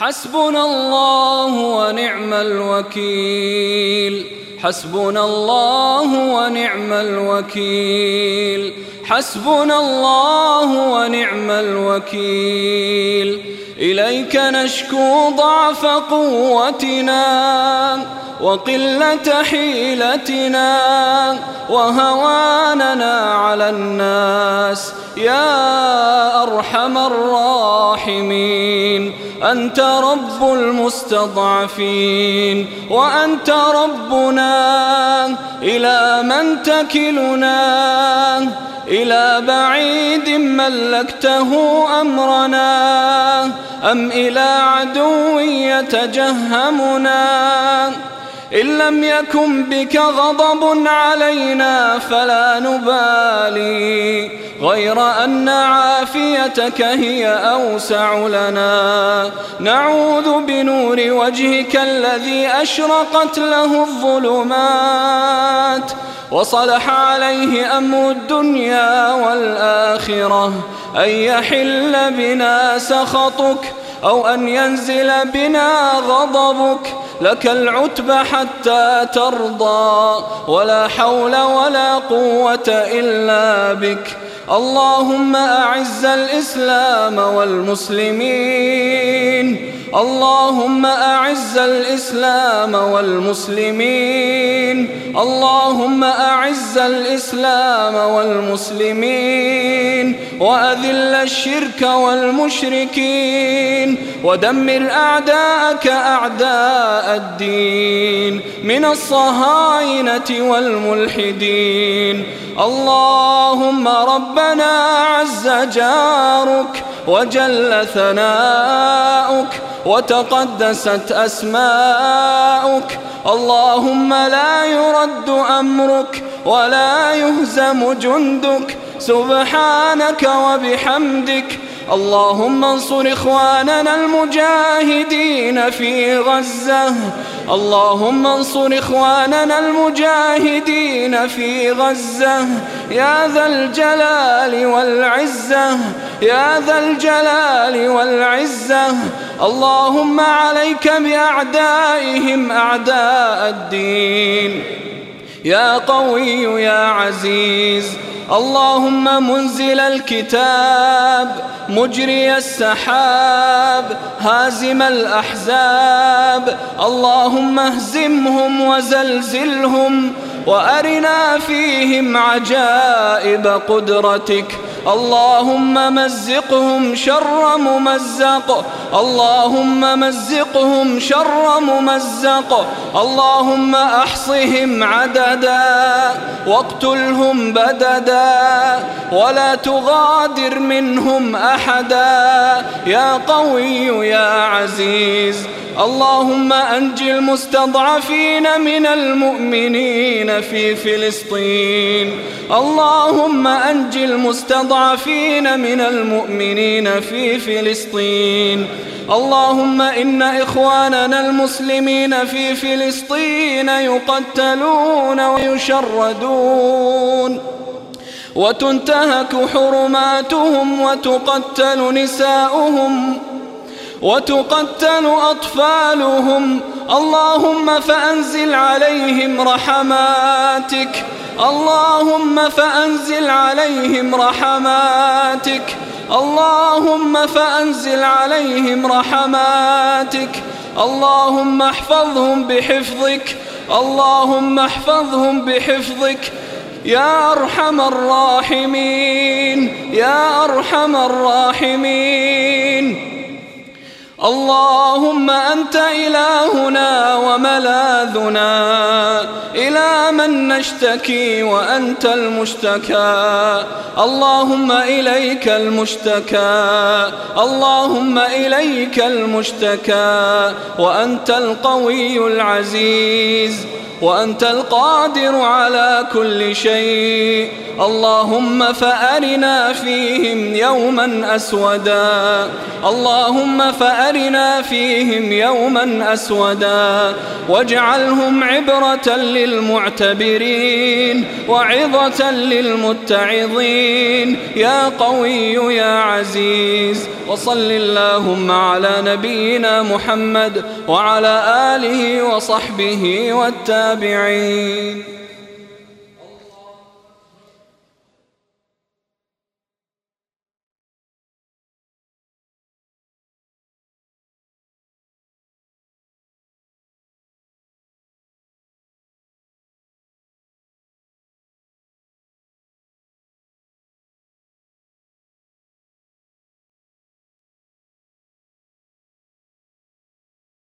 حسبنا الله ونعم الوكيل. حسبنا الله ونعم الوكيل. حسبنا الله ونعم الوكيل. إليك نشكو ضعف قوتنا وقلة حيلتنا وهواننا على الناس. يا أرحم الراحمين. أنت رب المستضعفين وأنت ربنا إلى من تكلنا إلى بعيد ملكته أمرنا أم إلى عدو يتجهمنا إن لم يكن بك غضب علينا فلا نبالي غير أن عافيتك هي أوسع لنا. نعوذ بنور وجهك الذي أشرقت له الظلمات وصلح عليه أمر الدنيا والآخرة. أن يحل بنا سخطك أو أن ينزل بنا غضبك لك العتب حتى ترضى ولا حول ولا قوة إلا بك. اللهم أعز الإسلام والمسلمين. اللهم أعز الإسلام والمسلمين. اللهم أعز الإسلام والمسلمين. وأذل الشرك والمشركين. ودمر أعداءك أعداء الدين. من الصهاينة والملحدين. اللهم ربنا عز جارك وجل ثناؤك. وتقدست أسماؤك. اللهم لا يرد أمرك ولا يهزم جندك. سبحانك وبحمدك اللهم انصر إخواننا المجاهدين في غزة. اللهم انصر إخواننا المجاهدين في غزة. يا ذا الجلال والعزة. يا ذا الجلال والعزة. اللهم عليك بأعدائهم أعداء الدين. يا قوي يا عزيز. اللهم منزل الكتاب مجري السحاب هازم الأحزاب. اللهم اهزمهم وزلزلهم وأرنا فيهم عجائب قدرتك. اللهم مزقهم شر ممزق. اللهم مزقهم شر ممزق. اللهم أحصهم عددا واقتلهم بددا. ولا تغادر منهم أحدا. يا قوي يا عزيز. اللهم أنج المستضعفين من المؤمنين في فلسطين. اللهم أنج المستضعفين من المؤمنين في فلسطين. اللهم إن إخواننا المسلمين في فلسطين يقتلون ويشردون. وتنتهك حرماتهم وتقتل نساؤهم وتقتل أطفالهم. اللهم فأنزل عليهم رحماتك اللهم فأنزل عليهم رحماتك. اللهم فأنزل عليهم رحماتك. اللهم احفظهم بحفظك. اللهم احفظهم بحفظك. يا أرحم الراحمين. يا أرحم الراحمين. اللهم أنت إلهنا وملاذنا إلى من نشتكي وأنت المشتكى اللهم إليك المشتكى اللهم إليك المشتكى وأنت القوي العزيز وأنت القادر على كل شيء. اللهم فأرنا فيهم يوما أسودا. اللهم فأرنا فيهم يوما أسودا. واجعلهم عبرة للمعتبرين وعظة للمتعظين. يا قوي يا عزيز وصل اللهم على نبينا محمد وعلى آله وصحبه والتابعين